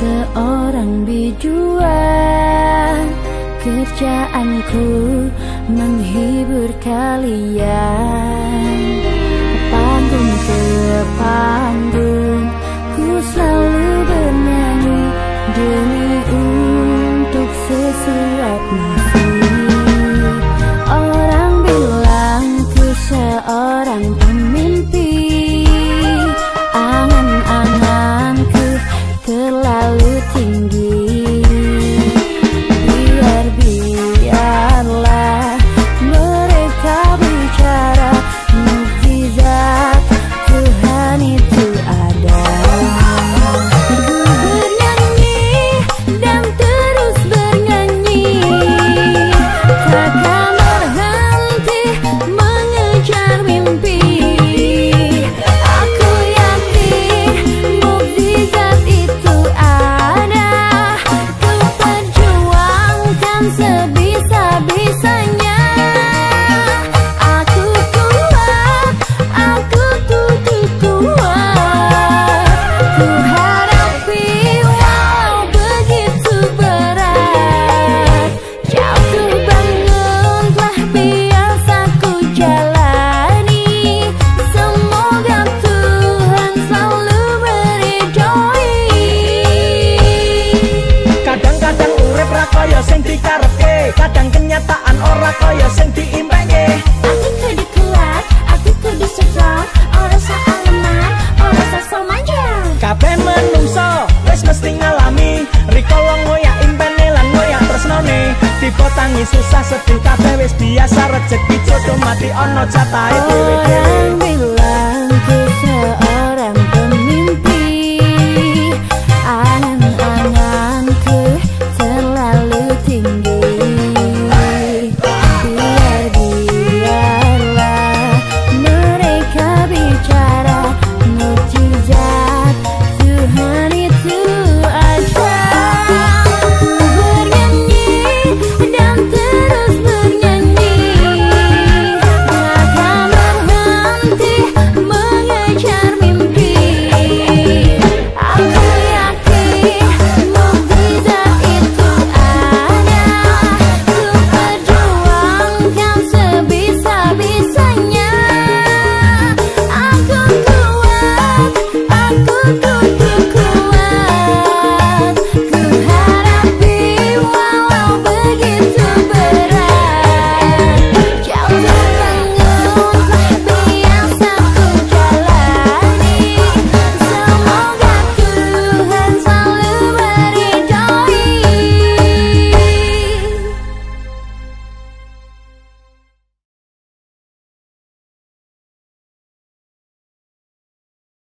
seorang bijuan Kerjaanku menghibur kalian. Panggung ke panggung Ku selalu bernyanyi Demi untuk sesuap nasi. Orang bilang ku seorang pemimpi sebisa-bisa tangi on.